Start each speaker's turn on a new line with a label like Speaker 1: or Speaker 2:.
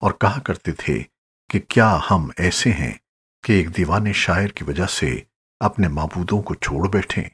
Speaker 1: اور کہا کرتے تھے کہ کیا ہم ایسے ہیں کہ ایک دیوانے شاعر کی وجہ سے اپنے معبودوں کو چھوڑ بیٹھیں۔